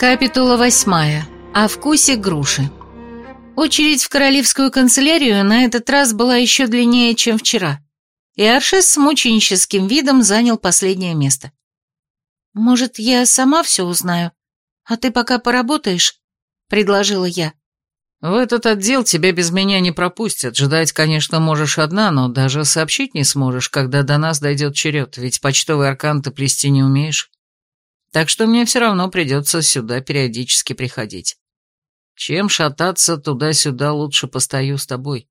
Капитула восьмая. О вкусе груши. Очередь в королевскую канцелярию на этот раз была еще длиннее, чем вчера, и Аршес с мученическим видом занял последнее место. «Может, я сама все узнаю, а ты пока поработаешь?» — предложила я. «В этот отдел тебя без меня не пропустят. Ждать, конечно, можешь одна, но даже сообщить не сможешь, когда до нас дойдет черед, ведь почтовый аркан ты плести не умеешь. Так что мне все равно придется сюда периодически приходить. Чем шататься туда-сюда, лучше постою с тобой.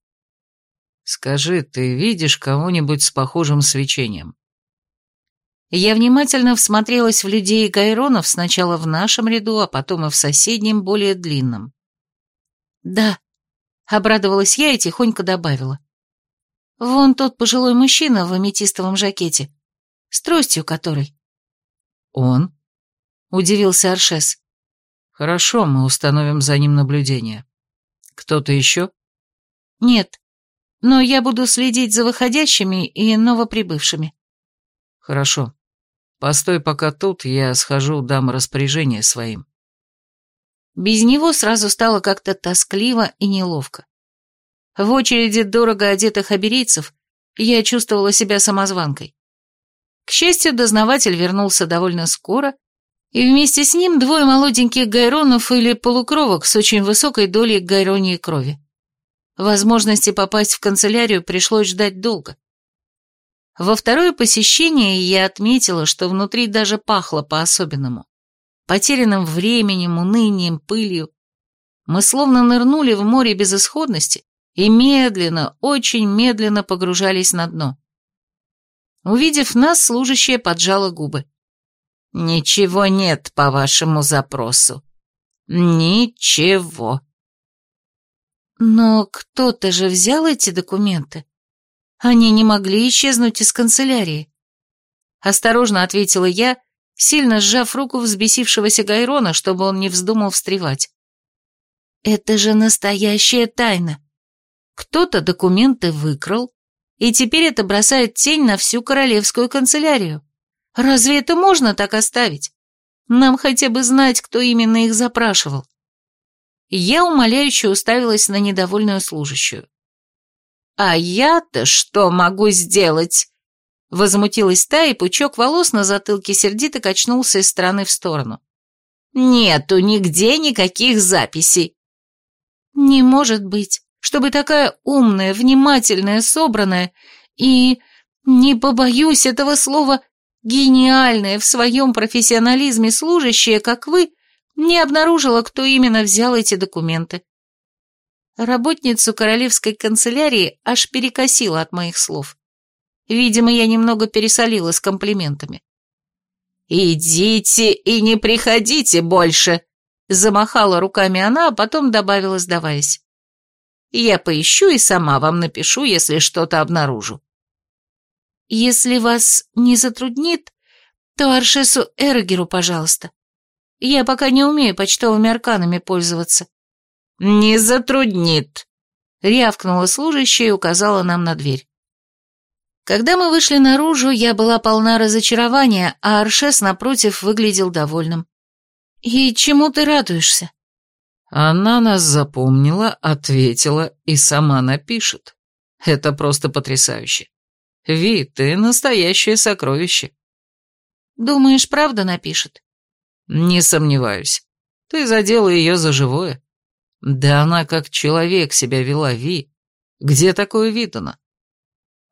Скажи, ты видишь кого-нибудь с похожим свечением?» Я внимательно всмотрелась в людей и гайронов сначала в нашем ряду, а потом и в соседнем, более длинном. «Да», — обрадовалась я и тихонько добавила. «Вон тот пожилой мужчина в аметистовом жакете, с тростью которой». «Он?» — удивился Аршес. «Хорошо, мы установим за ним наблюдение. Кто-то еще?» «Нет, но я буду следить за выходящими и новоприбывшими». «Хорошо. Постой пока тут, я схожу, дам распоряжение своим». Без него сразу стало как-то тоскливо и неловко. В очереди дорого одетых аберийцев я чувствовала себя самозванкой. К счастью, дознаватель вернулся довольно скоро, и вместе с ним двое молоденьких гайронов или полукровок с очень высокой долей гайронии крови. Возможности попасть в канцелярию пришлось ждать долго. Во второе посещение я отметила, что внутри даже пахло по-особенному потерянным временем, унынием, пылью. Мы словно нырнули в море безысходности и медленно, очень медленно погружались на дно. Увидев нас, служащая поджала губы. «Ничего нет по вашему запросу. Ничего». «Но кто-то же взял эти документы. Они не могли исчезнуть из канцелярии». Осторожно ответила я, сильно сжав руку взбесившегося Гайрона, чтобы он не вздумал встревать. «Это же настоящая тайна. Кто-то документы выкрал, и теперь это бросает тень на всю королевскую канцелярию. Разве это можно так оставить? Нам хотя бы знать, кто именно их запрашивал». Я умоляюще уставилась на недовольную служащую. «А я-то что могу сделать?» Возмутилась та, и пучок волос на затылке сердито качнулся из стороны в сторону. «Нету нигде никаких записей». «Не может быть, чтобы такая умная, внимательная, собранная и, не побоюсь этого слова, гениальная в своем профессионализме служащая, как вы, не обнаружила, кто именно взял эти документы». Работницу королевской канцелярии аж перекосила от моих слов. Видимо, я немного пересолила с комплиментами. «Идите и не приходите больше!» Замахала руками она, а потом добавила, сдаваясь. «Я поищу и сама вам напишу, если что-то обнаружу». «Если вас не затруднит, то Аршесу Эргеру, пожалуйста. Я пока не умею почтовыми арканами пользоваться». «Не затруднит», — рявкнула служащая и указала нам на дверь. Когда мы вышли наружу, я была полна разочарования, а Аршес, напротив, выглядел довольным. «И чему ты радуешься?» Она нас запомнила, ответила и сама напишет. Это просто потрясающе. Ви, ты настоящее сокровище. Думаешь, правда напишет? Не сомневаюсь. Ты задела ее за живое. Да она как человек себя вела, Ви. Где такое видано?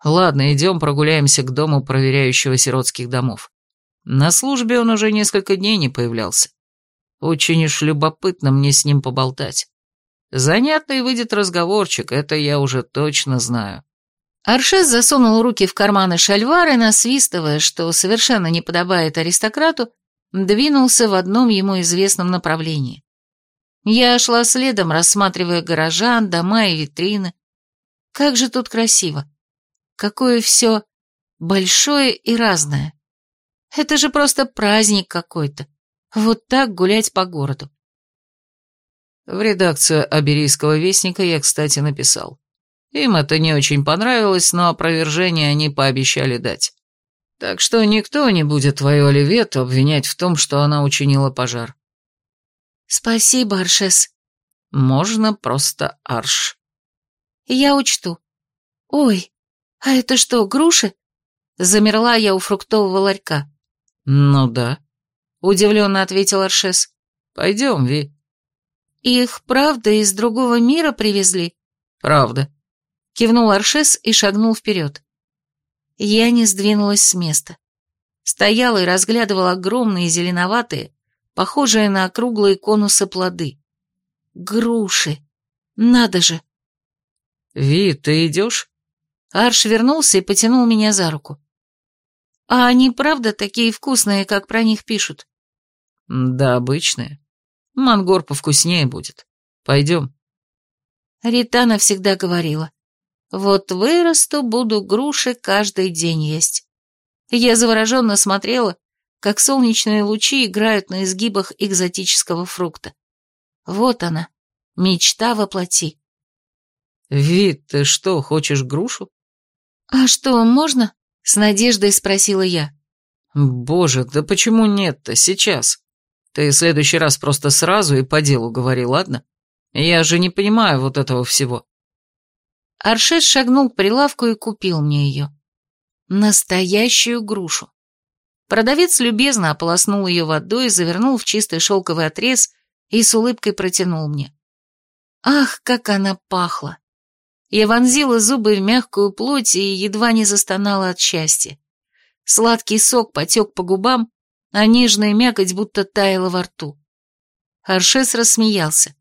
Ладно, идем прогуляемся к дому проверяющего сиротских домов. На службе он уже несколько дней не появлялся. Очень уж любопытно мне с ним поболтать. Занятный выйдет разговорчик, это я уже точно знаю. Аршес засунул руки в карманы шальвары, насвистывая, что совершенно не подобает аристократу, двинулся в одном ему известном направлении. Я шла следом, рассматривая горожан, дома и витрины. Как же тут красиво. Какое все большое и разное. Это же просто праздник какой-то. Вот так гулять по городу. В редакцию Аберийского вестника я, кстати, написал. Им это не очень понравилось, но опровержение они пообещали дать. Так что никто не будет твою Оливету обвинять в том, что она учинила пожар. Спасибо, Аршес. Можно просто Арш. Я учту. Ой, а это что, груши? Замерла я у фруктового ларька. Ну да, удивленно ответил Аршес. Пойдем, Ви. Их правда из другого мира привезли? Правда. Кивнул Аршес и шагнул вперед. Я не сдвинулась с места. Стояла и разглядывала огромные зеленоватые, похожие на округлые конусы плоды. Груши. Надо же. Ви, ты идешь? Арш вернулся и потянул меня за руку. А они правда такие вкусные, как про них пишут? Да, обычные. Мангор повкуснее будет. Пойдем. Ритана всегда говорила. Вот вырасту, буду груши каждый день есть. Я завороженно смотрела, как солнечные лучи играют на изгибах экзотического фрукта. Вот она, мечта воплоти. Вид, ты что, хочешь грушу? А что, можно? С надеждой спросила я. Боже, да почему нет-то сейчас? Ты в следующий раз просто сразу и по делу говори, ладно? Я же не понимаю вот этого всего. Аршес шагнул к прилавку и купил мне ее. Настоящую грушу. Продавец любезно ополоснул ее водой, завернул в чистый шелковый отрез и с улыбкой протянул мне. Ах, как она пахла! Я вонзила зубы в мягкую плоть и едва не застонала от счастья. Сладкий сок потек по губам, а нежная мякоть будто таяла во рту. Аршес рассмеялся.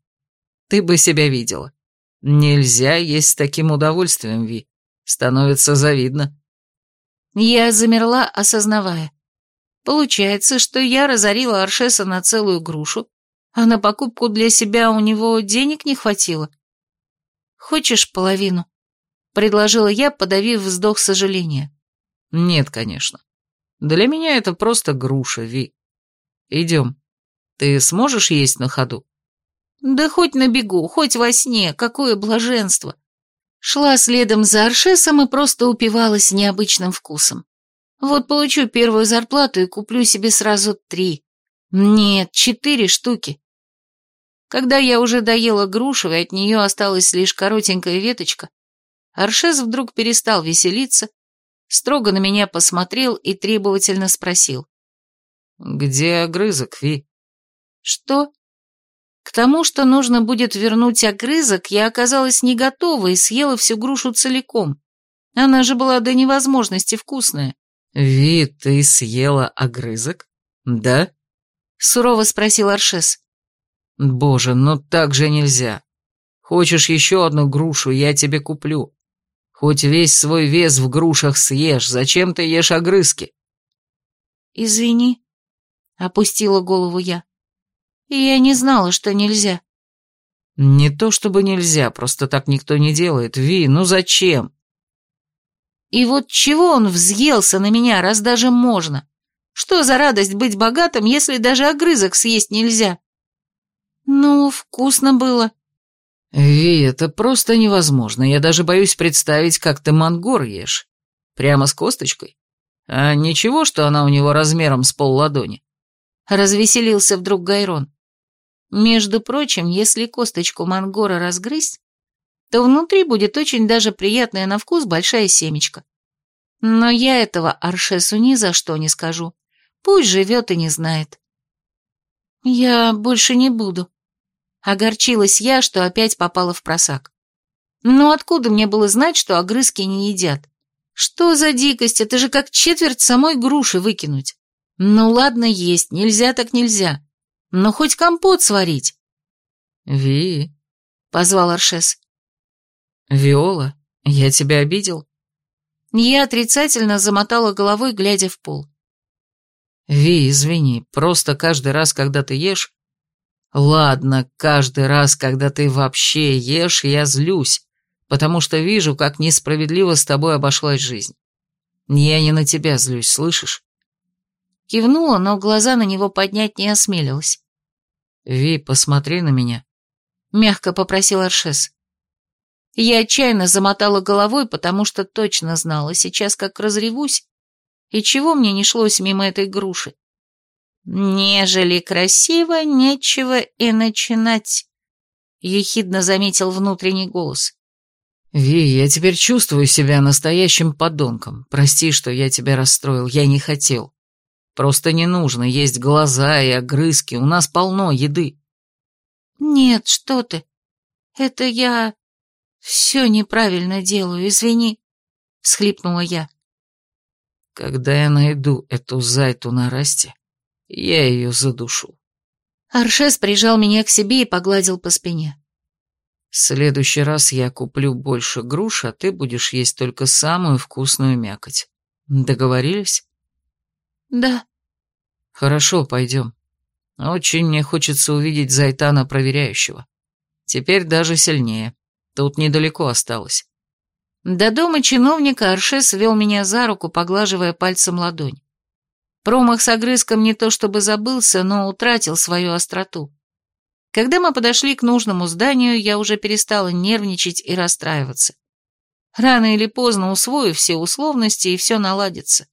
«Ты бы себя видела. Нельзя есть с таким удовольствием, Ви. Становится завидно». Я замерла, осознавая. Получается, что я разорила Аршеса на целую грушу, а на покупку для себя у него денег не хватило. «Хочешь половину?» — предложила я, подавив вздох сожаления. «Нет, конечно. Для меня это просто груша, Ви. Идем. Ты сможешь есть на ходу?» «Да хоть на бегу, хоть во сне, какое блаженство!» Шла следом за Аршесом и просто упивалась необычным вкусом. Вот получу первую зарплату и куплю себе сразу три. Нет, четыре штуки. Когда я уже доела грушу, и от нее осталась лишь коротенькая веточка, Аршес вдруг перестал веселиться, строго на меня посмотрел и требовательно спросил. «Где огрызок, Ви?» «Что?» К тому, что нужно будет вернуть огрызок, я оказалась не готова и съела всю грушу целиком. Она же была до невозможности вкусная. «Ви, ты съела огрызок? Да?» — сурово спросил Аршес. «Боже, ну так же нельзя. Хочешь еще одну грушу, я тебе куплю. Хоть весь свой вес в грушах съешь, зачем ты ешь огрызки?» «Извини», — опустила голову я. «Я не знала, что нельзя». «Не то чтобы нельзя, просто так никто не делает. Ви, ну зачем?» И вот чего он взъелся на меня, раз даже можно? Что за радость быть богатым, если даже огрызок съесть нельзя? Ну, вкусно было. Ви, это просто невозможно. Я даже боюсь представить, как ты мангор ешь. Прямо с косточкой. А ничего, что она у него размером с полладони. Развеселился вдруг Гайрон. Между прочим, если косточку мангора разгрызть, то внутри будет очень даже приятная на вкус большая семечка. Но я этого Аршесу ни за что не скажу. Пусть живет и не знает. Я больше не буду. Огорчилась я, что опять попала в просак. Но откуда мне было знать, что огрызки не едят? Что за дикость, это же как четверть самой груши выкинуть. Ну ладно, есть, нельзя так нельзя. Но хоть компот сварить. Ви, позвал Аршес. «Виола, я тебя обидел?» Я отрицательно замотала головой, глядя в пол. «Ви, извини, просто каждый раз, когда ты ешь...» «Ладно, каждый раз, когда ты вообще ешь, я злюсь, потому что вижу, как несправедливо с тобой обошлась жизнь. Я не на тебя злюсь, слышишь?» Кивнула, но глаза на него поднять не осмелилась. «Ви, посмотри на меня», — мягко попросил Аршес. Я отчаянно замотала головой, потому что точно знала сейчас, как разревусь, и чего мне не шлось мимо этой груши. Нежели красиво, нечего и начинать, ехидно заметил внутренний голос. «Ви, я теперь чувствую себя настоящим подонком. Прости, что я тебя расстроил, я не хотел. Просто не нужно есть глаза и огрызки, у нас полно еды». «Нет, что ты. Это я все неправильно делаю, извини», — всхлипнула я. «Когда я найду эту зайту на расте, я ее задушу». Аршес прижал меня к себе и погладил по спине. В следующий раз я куплю больше груш, а ты будешь есть только самую вкусную мякоть. Договорились? Да. Хорошо, пойдем. Очень мне хочется увидеть Зайтана проверяющего. Теперь даже сильнее. Тут недалеко осталось. До дома чиновника Аршес вел меня за руку, поглаживая пальцем ладонь. Промах с огрызком не то чтобы забылся, но утратил свою остроту. Когда мы подошли к нужному зданию, я уже перестала нервничать и расстраиваться. Рано или поздно усвою все условности, и все наладится.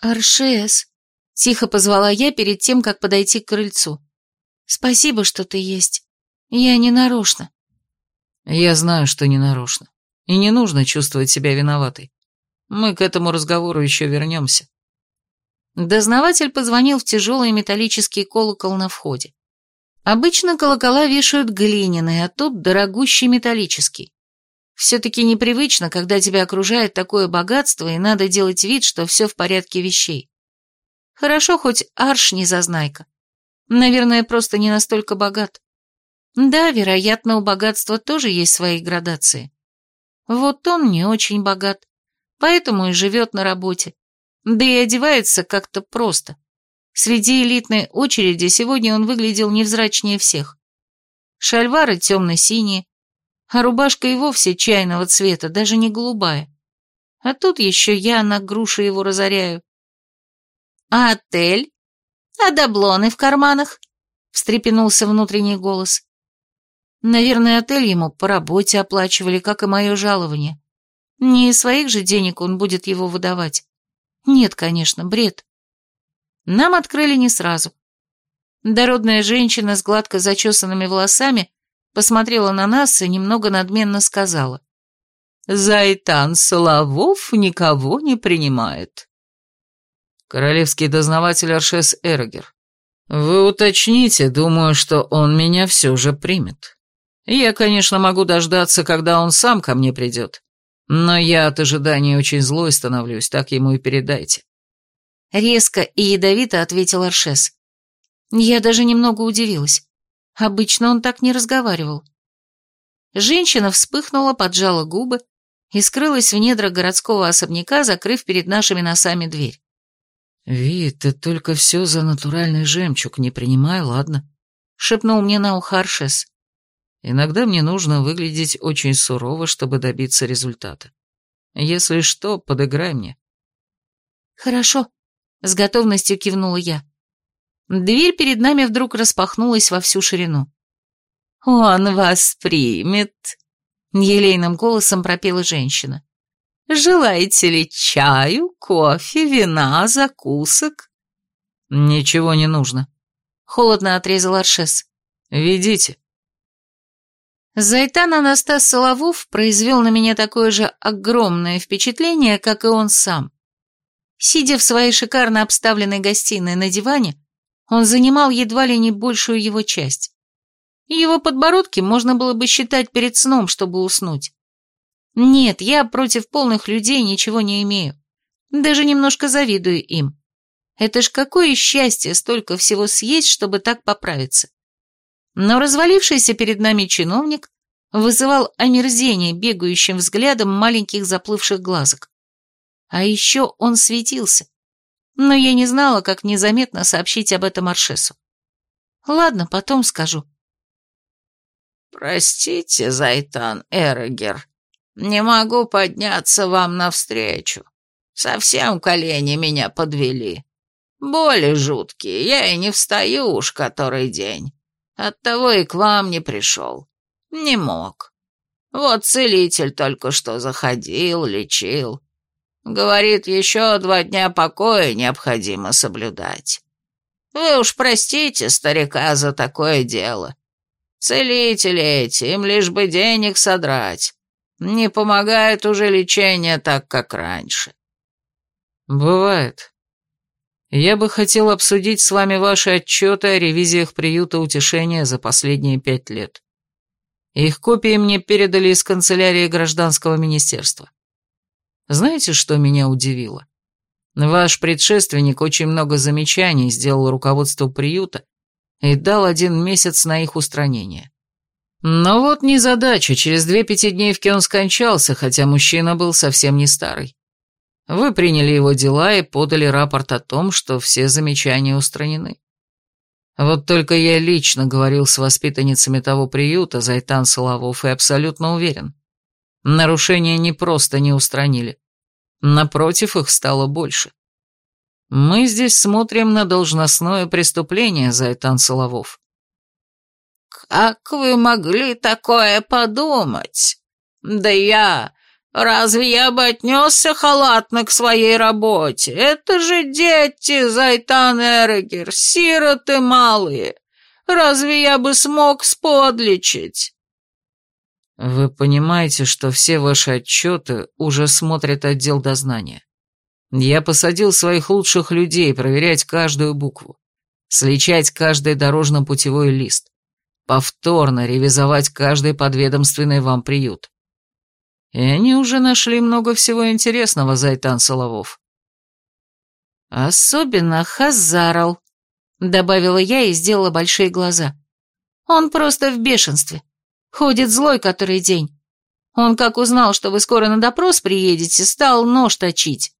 «Аршес», — тихо позвала я перед тем, как подойти к крыльцу. «Спасибо, что ты есть. Я не нарочно». «Я знаю, что не нарочно. И не нужно чувствовать себя виноватой. Мы к этому разговору еще вернемся». Дознаватель позвонил в тяжелый металлический колокол на входе. Обычно колокола вешают глиняные, а тут дорогущий металлический. Все-таки непривычно, когда тебя окружает такое богатство, и надо делать вид, что все в порядке вещей. Хорошо, хоть Арш не зазнайка. Наверное, просто не настолько богат. Да, вероятно, у богатства тоже есть свои градации. Вот он не очень богат, поэтому и живет на работе. Да и одевается как-то просто. Среди элитной очереди сегодня он выглядел невзрачнее всех. Шальвары темно-синие, а рубашка и вовсе чайного цвета, даже не голубая. А тут еще я на груши его разоряю. «А отель? А доблоны в карманах?» — встрепенулся внутренний голос. Наверное, отель ему по работе оплачивали, как и мое жалование. Не из своих же денег он будет его выдавать. Нет, конечно, бред. Нам открыли не сразу. Дородная женщина с гладко зачесанными волосами посмотрела на нас и немного надменно сказала. «Зайтан Соловов никого не принимает». «Королевский дознаватель Аршес Эргер, вы уточните, думаю, что он меня все же примет. Я, конечно, могу дождаться, когда он сам ко мне придет, но я от ожидания очень злой становлюсь, так ему и передайте». Резко и ядовито ответил Аршес. Я даже немного удивилась. Обычно он так не разговаривал. Женщина вспыхнула, поджала губы и скрылась в недрах городского особняка, закрыв перед нашими носами дверь. «Ви, ты только все за натуральный жемчуг, не принимай, ладно?» — шепнул мне на ухо Аршес. «Иногда мне нужно выглядеть очень сурово, чтобы добиться результата. Если что, подыграй мне». «Хорошо», с готовностью кивнула я. Дверь перед нами вдруг распахнулась во всю ширину. «Он вас примет», — елейным голосом пропела женщина. «Желаете ли чаю, кофе, вина, закусок?» «Ничего не нужно», — холодно отрезал Аршес. «Ведите». Зайтан Анастас Соловов произвел на меня такое же огромное впечатление, как и он сам. Сидя в своей шикарно обставленной гостиной на диване, он занимал едва ли не большую его часть. Его подбородки можно было бы считать перед сном, чтобы уснуть. Нет, я против полных людей ничего не имею. Даже немножко завидую им. Это ж какое счастье столько всего съесть, чтобы так поправиться. Но развалившийся перед нами чиновник вызывал омерзение бегающим взглядом маленьких заплывших глазок. А еще он светился. Но я не знала, как незаметно сообщить об этом Аршесу. Ладно, потом скажу. «Простите, Зайтан Эрогер, не могу подняться вам навстречу. Совсем колени меня подвели. Боли жуткие, я и не встаю уж который день. Оттого и к вам не пришел. Не мог. Вот целитель только что заходил, лечил. Говорит, еще два дня покоя необходимо соблюдать. Вы уж простите старика за такое дело. Целители эти, им лишь бы денег содрать. Не помогает уже лечение так, как раньше. Бывает. Я бы хотел обсудить с вами ваши отчеты о ревизиях приюта утешения за последние пять лет. Их копии мне передали из канцелярии гражданского министерства. Знаете, что меня удивило? Ваш предшественник очень много замечаний сделал руководству приюта и дал один месяц на их устранение. Но вот незадача, через две пятидневки он скончался, хотя мужчина был совсем не старый. Вы приняли его дела и подали рапорт о том, что все замечания устранены. Вот только я лично говорил с воспитанницами того приюта, Зайтан Соловов, и абсолютно уверен. Нарушения не просто не устранили. Напротив, их стало больше. Мы здесь смотрим на должностное преступление, Зайтан Соловов. «Как вы могли такое подумать? Да я... Разве я бы отнесся халатно к своей работе? Это же дети, Зайтан Эрегер, сироты малые. Разве я бы смог сподличить?» Вы понимаете, что все ваши отчеты уже смотрит отдел дознания. Я посадил своих лучших людей проверять каждую букву, сличать каждый дорожно-путевой лист, повторно ревизовать каждый подведомственный вам приют. И они уже нашли много всего интересного, Зайтан Соловов. «Особенно Хазарл», — добавила я и сделала большие глаза. «Он просто в бешенстве. Ходит злой который день. Он, как узнал, что вы скоро на допрос приедете, стал нож точить».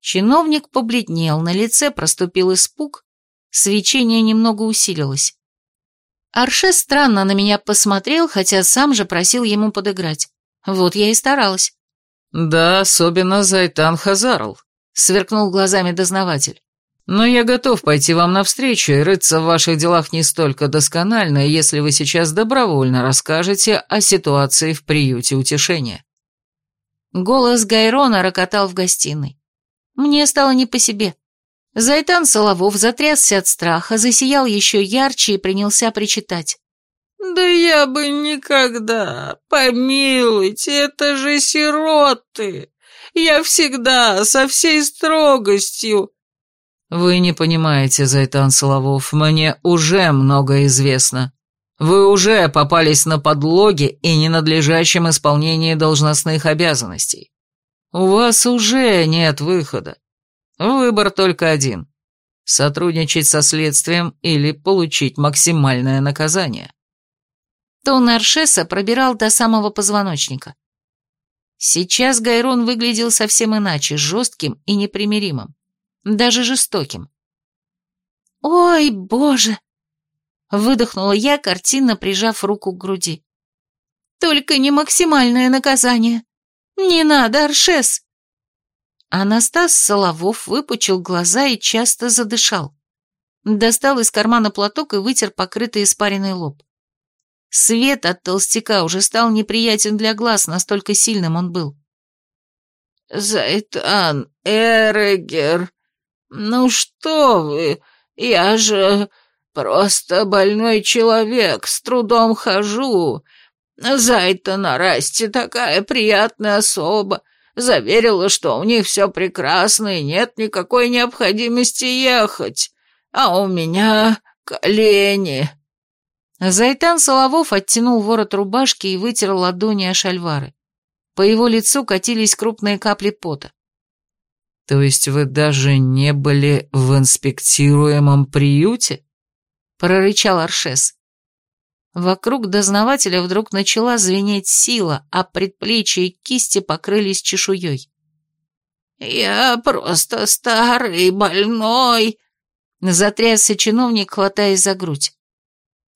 Чиновник побледнел, на лице проступил испуг, свечение немного усилилось. Арше странно на меня посмотрел, хотя сам же просил ему подыграть. Вот я и старалась. «Да, особенно Зайтан Хазарл», — сверкнул глазами дознаватель. «Но я готов пойти вам навстречу и рыться в ваших делах не столько досконально, если вы сейчас добровольно расскажете о ситуации в приюте утешения». Голос Гайрона рокотал в гостиной. Мне стало не по себе. Зайтан Соловов затрясся от страха, засиял еще ярче и принялся причитать. «Да я бы никогда! Помилуйте, это же сироты! Я всегда со всей строгостью...» «Вы не понимаете, Зайтан Соловов, мне уже много известно. Вы уже попались на подлоги и ненадлежащем исполнении должностных обязанностей. У вас уже нет выхода. Выбор только один – сотрудничать со следствием или получить максимальное наказание. Тон Аршеса пробирал до самого позвоночника. Сейчас Гайрон выглядел совсем иначе, жестким и непримиримым, даже жестоким. «Ой, боже!» — выдохнула я, картинно прижав руку к груди. «Только не максимальное наказание. Не надо, Аршес!» Анастас Соловов выпучил глаза и часто задышал. Достал из кармана платок и вытер покрытый испаренный лоб. Свет от толстяка уже стал неприятен для глаз, настолько сильным он был. «Зайтан Эрегер, ну что вы, я же просто больной человек, с трудом хожу. Зайтан Расти такая приятная особа, Заверила, что у них все прекрасно и нет никакой необходимости ехать. А у меня колени. Зайтан Соловов оттянул ворот рубашки и вытер ладони о шальвары. По его лицу катились крупные капли пота. «То есть вы даже не были в инспектируемом приюте?» — прорычал Аршес. Вокруг дознавателя вдруг начала звенеть сила, а предплечья и кисти покрылись чешуей. «Я просто старый, больной», — затрясся чиновник, хватаясь за грудь.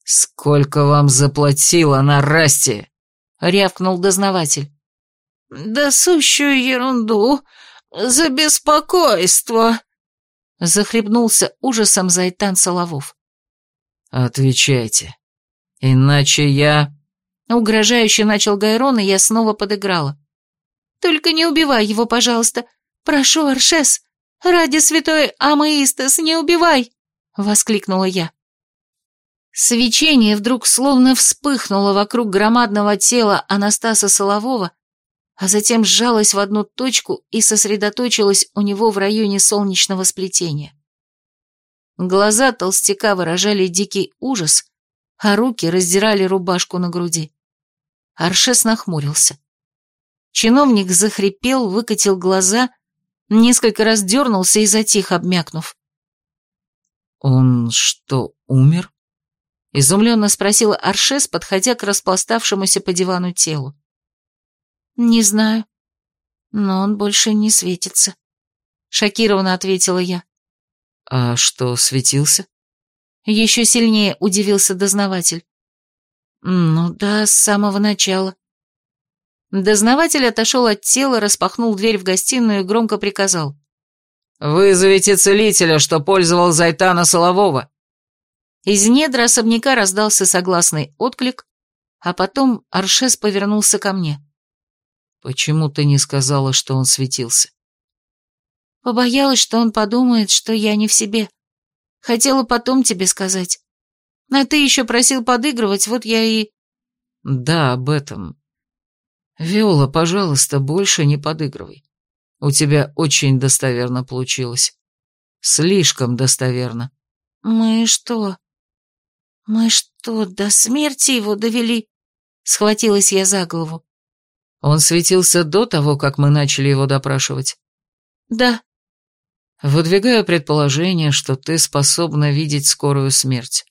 «Сколько вам заплатила на расте?» — рявкнул дознаватель. «Да сущую ерунду, за беспокойство», — захлебнулся ужасом Зайтан Соловов. «Отвечайте», «Иначе я...» Угрожающе начал Гайрон, и я снова подыграла. «Только не убивай его, пожалуйста. Прошу, Аршес. Ради святой Амаистас, не убивай!» воскликнула я. Свечение вдруг словно вспыхнуло вокруг громадного тела Анастаса Солового, а затем сжалось в одну точку и сосредоточилось у него в районе солнечного сплетения. Глаза толстяка выражали дикий ужас, а руки раздирали рубашку на груди. Аршес нахмурился. Чиновник захрипел, выкатил глаза, несколько раз дернулся и затих, обмякнув. «Он что, умер?» — изумленно спросила Аршес, подходя к распластавшемуся по дивану телу. «Не знаю, но он больше не светится», — шокированно ответила я. «А что, светился?» Еще сильнее удивился дознаватель. «Ну да, с самого начала». Дознаватель отошел от тела, распахнул дверь в гостиную и громко приказал. «Вызовите целителя, что пользовал Зайтана Солового». Из недра особняка раздался согласный отклик, а потом Аршес повернулся ко мне. «Почему ты не сказала, что он светился?» Побоялась, что он подумает, что я не в себе. Хотела потом тебе сказать. А ты еще просил подыгрывать, вот я и...» «Да, об этом. Виола, пожалуйста, больше не подыгрывай. У тебя очень достоверно получилось. Слишком достоверно». «Мы что? Мы что, до смерти его довели?» Схватилась я за голову. Он светился до того, как мы начали его допрашивать? Да. Выдвигаю предположение, что ты способна видеть скорую смерть.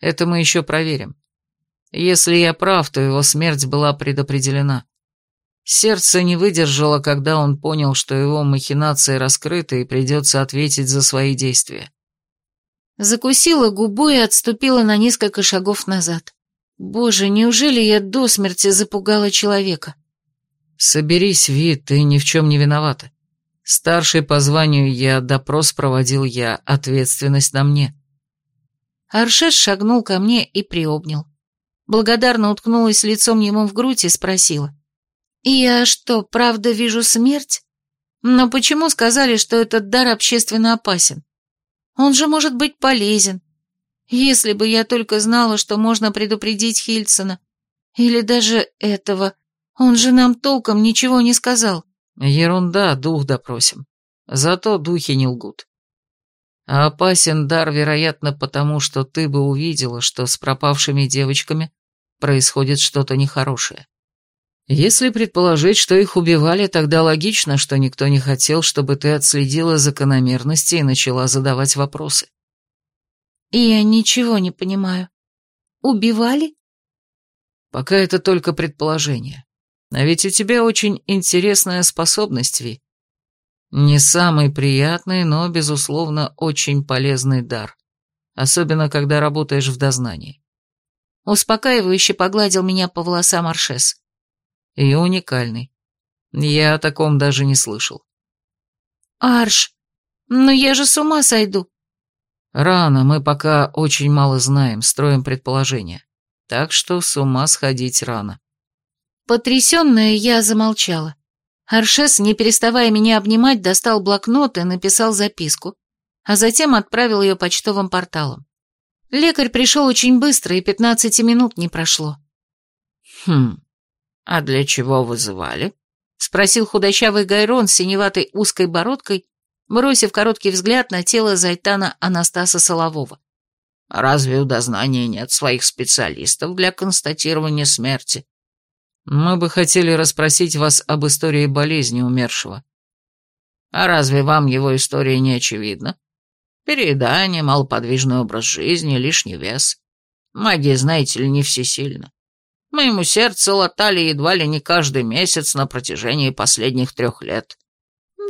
Это мы еще проверим. Если я прав, то его смерть была предопределена. Сердце не выдержало, когда он понял, что его махинации раскрыты и придется ответить за свои действия. Закусила губу и отступила на несколько шагов назад. Боже, неужели я до смерти запугала человека? Соберись, Ви, ты ни в чем не виновата. Старший по званию я, допрос проводил я, ответственность на мне. Аршеш шагнул ко мне и приобнял. Благодарно уткнулась лицом ему в грудь и спросила. «Я что, правда вижу смерть? Но почему сказали, что этот дар общественно опасен? Он же может быть полезен. Если бы я только знала, что можно предупредить Хильсона. Или даже этого. Он же нам толком ничего не сказал». Ерунда, дух допросим. Зато духи не лгут. А опасен дар, вероятно, потому что ты бы увидела, что с пропавшими девочками происходит что-то нехорошее. Если предположить, что их убивали, тогда логично, что никто не хотел, чтобы ты отследила закономерности и начала задавать вопросы. Я ничего не понимаю. Убивали? Пока это только предположение. А ведь у тебя очень интересная способность, Ви. Не самый приятный, но, безусловно, очень полезный дар. Особенно, когда работаешь в дознании. Успокаивающе погладил меня по волосам Аршес. И уникальный. Я о таком даже не слышал. Арш, но я же с ума сойду. Рано, мы пока очень мало знаем, строим предположения. Так что с ума сходить рано. Потрясенная, я замолчала. Аршес, не переставая меня обнимать, достал блокнот и написал записку, а затем отправил ее почтовым порталом. Лекарь пришел очень быстро, и пятнадцати минут не прошло. «Хм, а для чего вызывали?» — спросил худощавый Гайрон с синеватой узкой бородкой, бросив короткий взгляд на тело Зайтана Анастаса Солового. «Разве у дознания нет своих специалистов для констатирования смерти?» Мы бы хотели расспросить вас об истории болезни умершего. А разве вам его история не очевидна? Переедание, малоподвижный образ жизни, лишний вес. Магия, знаете ли, не всесильна. Моему сердцу латали едва ли не каждый месяц на протяжении последних трех лет.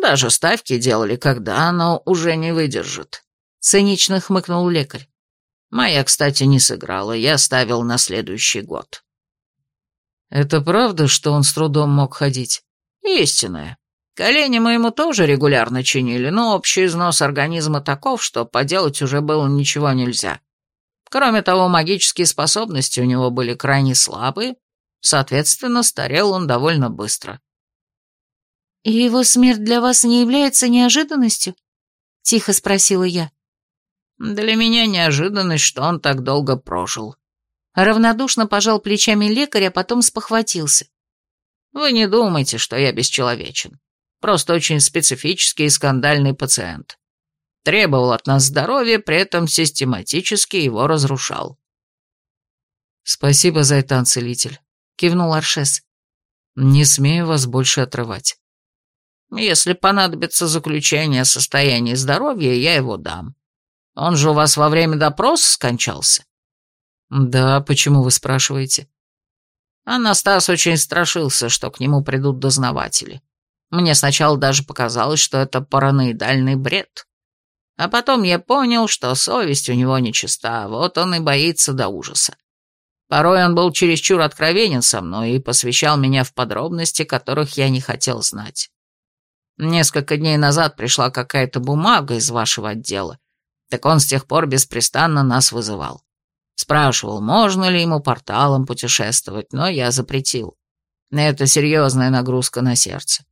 Даже ставки делали, когда оно уже не выдержит. Цинично хмыкнул лекарь. Моя, кстати, не сыграла, я ставил на следующий год. «Это правда, что он с трудом мог ходить?» «Истинное. Колени мы ему тоже регулярно чинили, но общий износ организма таков, что поделать уже было ничего нельзя. Кроме того, магические способности у него были крайне слабые, соответственно, старел он довольно быстро». «И его смерть для вас не является неожиданностью?» — тихо спросила я. Для меня неожиданность, что он так долго прожил. Равнодушно пожал плечами лекарь, а потом спохватился. Вы не думайте, что я бесчеловечен. Просто очень специфический и скандальный пациент. Требовал от нас здоровья, при этом систематически его разрушал. «Спасибо, Зайтан-целитель», — кивнул Аршес. «Не смею вас больше отрывать». «Если понадобится заключение о состоянии здоровья, я его дам. Он же у вас во время допроса скончался?» «Да, почему вы спрашиваете?» Анастас очень страшился, что к нему придут дознаватели. Мне сначала даже показалось, что это параноидальный бред. А потом я понял, что совесть у него нечиста, вот он и боится до ужаса. Порой он был чересчур откровенен со мной и посвящал меня в подробности, которых я не хотел знать. Несколько дней назад пришла какая-то бумага из вашего отдела, так он с тех пор беспрестанно нас вызывал. Спрашивал, можно ли ему порталом путешествовать, но я запретил. Это серьезная нагрузка на сердце.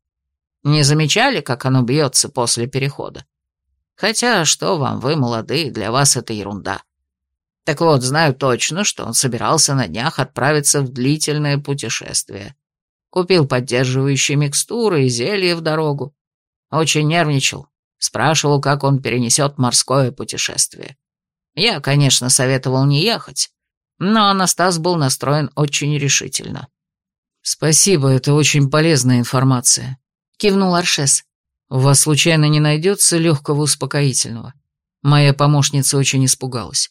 Не замечали, как оно бьется после перехода? Хотя, что вам, вы молодые, для вас это ерунда. Так вот, знаю точно, что он собирался на днях отправиться в длительное путешествие. Купил поддерживающие микстуры и зелья в дорогу. Очень нервничал. Спрашивал, как он перенесет морское путешествие. Я, конечно, советовал не ехать, но Анастас был настроен очень решительно. «Спасибо, это очень полезная информация», — кивнул Аршес. «У вас случайно не найдется легкого успокоительного? Моя помощница очень испугалась».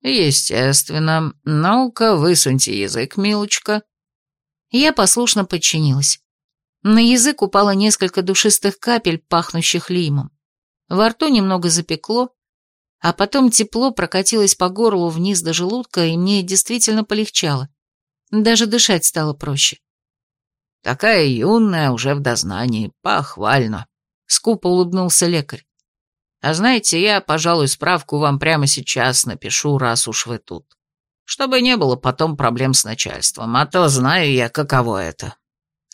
«Естественно. Ну-ка, высуньте язык, милочка». Я послушно подчинилась. На язык упало несколько душистых капель, пахнущих лимом. Во рту немного запекло, а потом тепло прокатилось по горлу вниз до желудка, и мне действительно полегчало. Даже дышать стало проще. «Такая юная, уже в дознании, похвально», — скупо улыбнулся лекарь. «А знаете, я, пожалуй, справку вам прямо сейчас напишу, раз уж вы тут. Чтобы не было потом проблем с начальством, а то знаю я, каково это».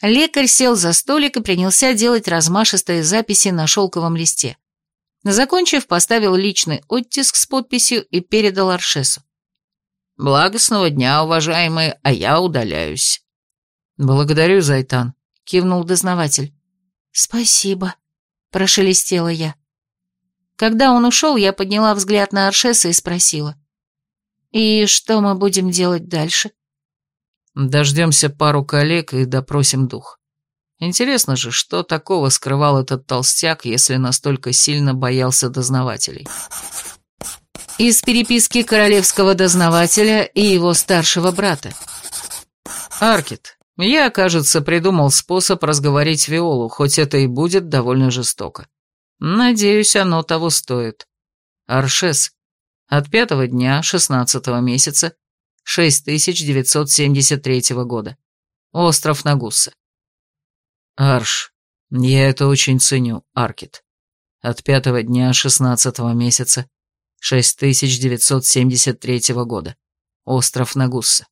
Лекарь сел за столик и принялся делать размашистые записи на шелковом листе. Закончив, поставил личный оттиск с подписью и передал Аршесу. «Благостного дня, уважаемые, а я удаляюсь». «Благодарю, Зайтан», — кивнул дознаватель. «Спасибо», — прошелестела я. Когда он ушел, я подняла взгляд на Аршеса и спросила. «И что мы будем делать дальше?» «Дождемся пару коллег и допросим дух. Интересно же, что такого скрывал этот толстяк, если настолько сильно боялся дознавателей? Из переписки королевского дознавателя и его старшего брата. Аркет, я, кажется, придумал способ разговорить Виолу, хоть это и будет довольно жестоко. Надеюсь, оно того стоит. Аршес. От пятого дня шестнадцатого месяца 6973 года. Остров Нагуса. Арш, я это очень ценю, Аркет. От пятого дня шестнадцатого месяца 6973 года. Остров Нагусса.